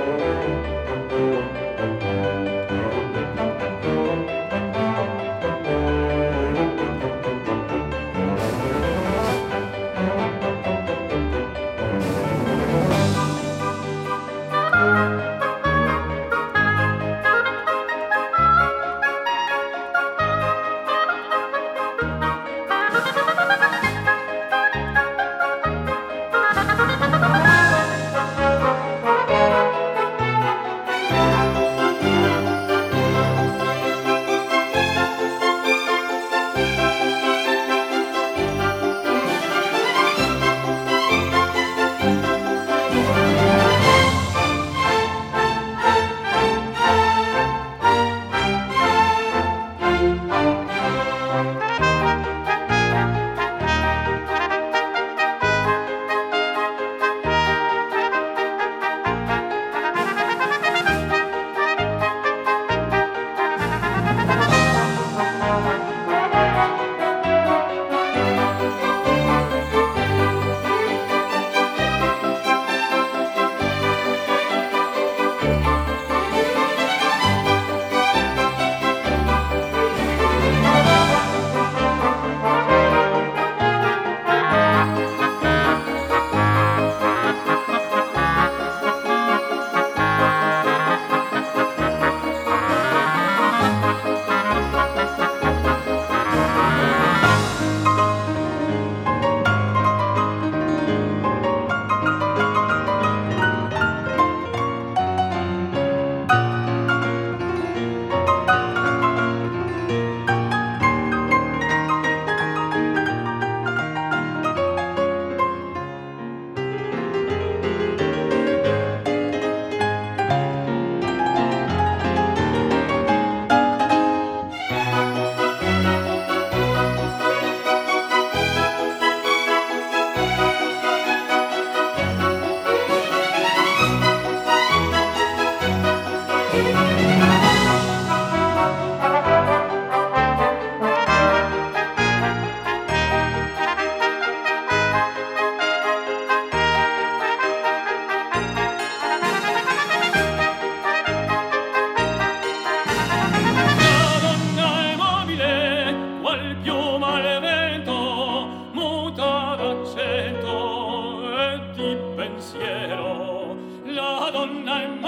Thank you. Donna